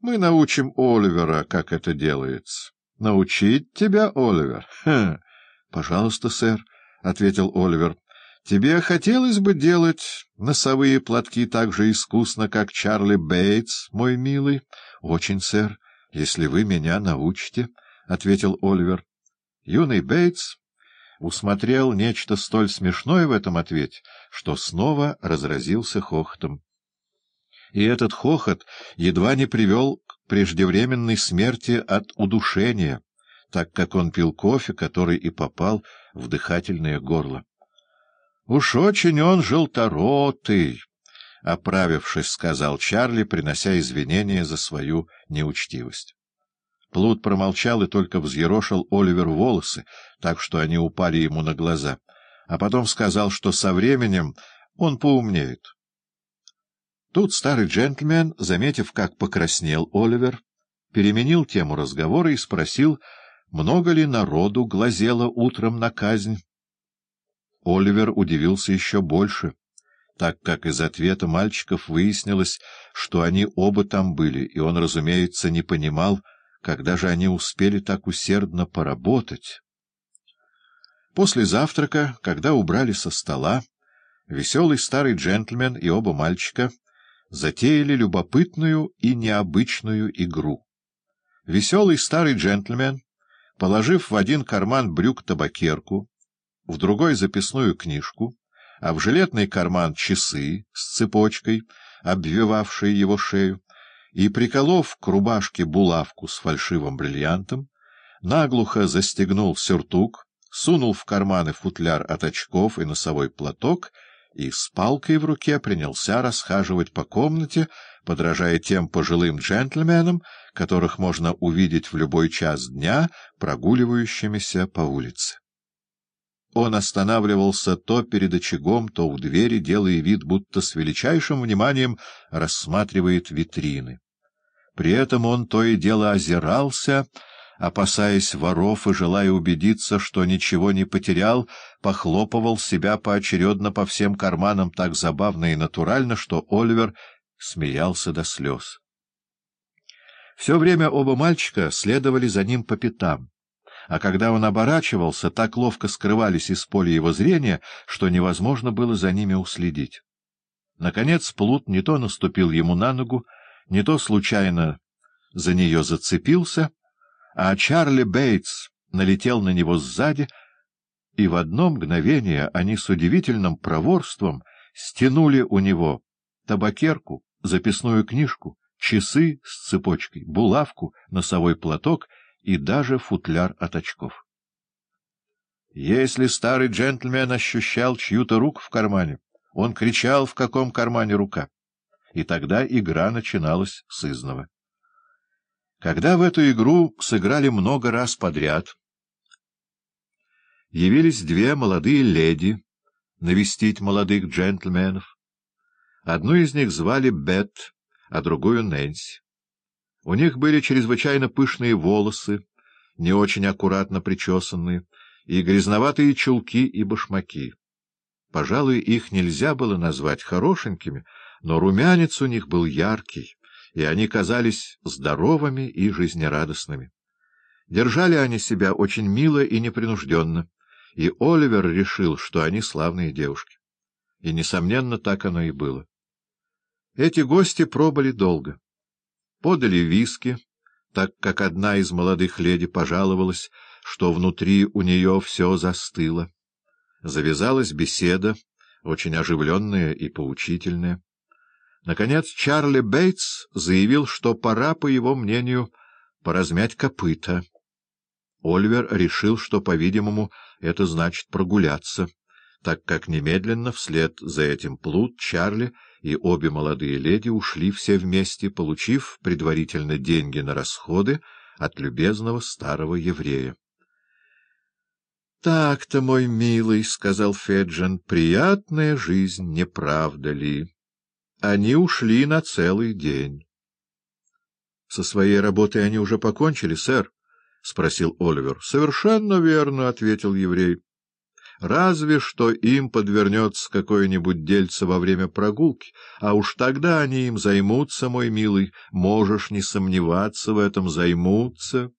Мы научим Оливера, как это делается. — Научить тебя, Оливер? Хм. — Пожалуйста, сэр, — ответил Оливер. — Тебе хотелось бы делать носовые платки так же искусно, как Чарли Бейтс, мой милый? — Очень, сэр, если вы меня научите, — ответил Оливер. Юный Бейтс усмотрел нечто столь смешное в этом ответе, что снова разразился хохотом. И этот хохот едва не привел к преждевременной смерти от удушения, так как он пил кофе, который и попал в дыхательное горло. — Уж очень он желторотый, — оправившись, сказал Чарли, принося извинения за свою неучтивость. Плут промолчал и только взъерошил Оливер волосы, так что они упали ему на глаза, а потом сказал, что со временем он поумнеет. Тут старый джентльмен, заметив, как покраснел Оливер, переменил тему разговора и спросил, много ли народу глазело утром на казнь. Оливер удивился еще больше, так как из ответа мальчиков выяснилось, что они оба там были, и он, разумеется, не понимал, когда же они успели так усердно поработать? После завтрака, когда убрали со стола, веселый старый джентльмен и оба мальчика затеяли любопытную и необычную игру. Веселый старый джентльмен, положив в один карман брюк табакерку, в другой — записную книжку, а в жилетный карман — часы с цепочкой, обвивавшие его шею, и, приколов к рубашке булавку с фальшивым бриллиантом, наглухо застегнул сюртук, сунул в карманы футляр от очков и носовой платок и с палкой в руке принялся расхаживать по комнате, подражая тем пожилым джентльменам, которых можно увидеть в любой час дня прогуливающимися по улице. Он останавливался то перед очагом, то у двери, делая вид, будто с величайшим вниманием рассматривает витрины. При этом он то и дело озирался, опасаясь воров и желая убедиться, что ничего не потерял, похлопывал себя поочередно по всем карманам так забавно и натурально, что Оливер смеялся до слез. Все время оба мальчика следовали за ним по пятам а когда он оборачивался, так ловко скрывались из поля его зрения, что невозможно было за ними уследить. Наконец Плут не то наступил ему на ногу, не то случайно за нее зацепился, а Чарли Бейтс налетел на него сзади, и в одно мгновение они с удивительным проворством стянули у него табакерку, записную книжку, часы с цепочкой, булавку, носовой платок — и даже футляр от очков. Если старый джентльмен ощущал чью-то руку в кармане, он кричал, в каком кармане рука, и тогда игра начиналась с изного. Когда в эту игру сыграли много раз подряд, явились две молодые леди навестить молодых джентльменов. Одну из них звали Бет, а другую — Нэнси. У них были чрезвычайно пышные волосы, не очень аккуратно причесанные, и грязноватые чулки и башмаки. Пожалуй, их нельзя было назвать хорошенькими, но румянец у них был яркий, и они казались здоровыми и жизнерадостными. Держали они себя очень мило и непринужденно, и Оливер решил, что они славные девушки. И, несомненно, так оно и было. Эти гости пробыли долго. Подали виски, так как одна из молодых леди пожаловалась, что внутри у нее все застыло. Завязалась беседа, очень оживленная и поучительная. Наконец Чарли Бейтс заявил, что пора, по его мнению, поразмять копыта. Ольвер решил, что, по-видимому, это значит прогуляться, так как немедленно вслед за этим плут Чарли — и обе молодые леди ушли все вместе, получив предварительно деньги на расходы от любезного старого еврея. — Так-то, мой милый, — сказал Феджин, — приятная жизнь, не правда ли? Они ушли на целый день. — Со своей работой они уже покончили, сэр? — спросил Оливер. — Совершенно верно, — ответил еврей. Разве что им подвернется какое-нибудь дельце во время прогулки, а уж тогда они им займутся, мой милый, можешь не сомневаться в этом, займутся».